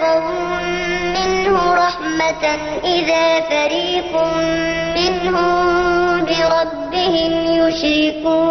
أذاقهم منه رحمة إذا فريق منهم بربهم يشركون.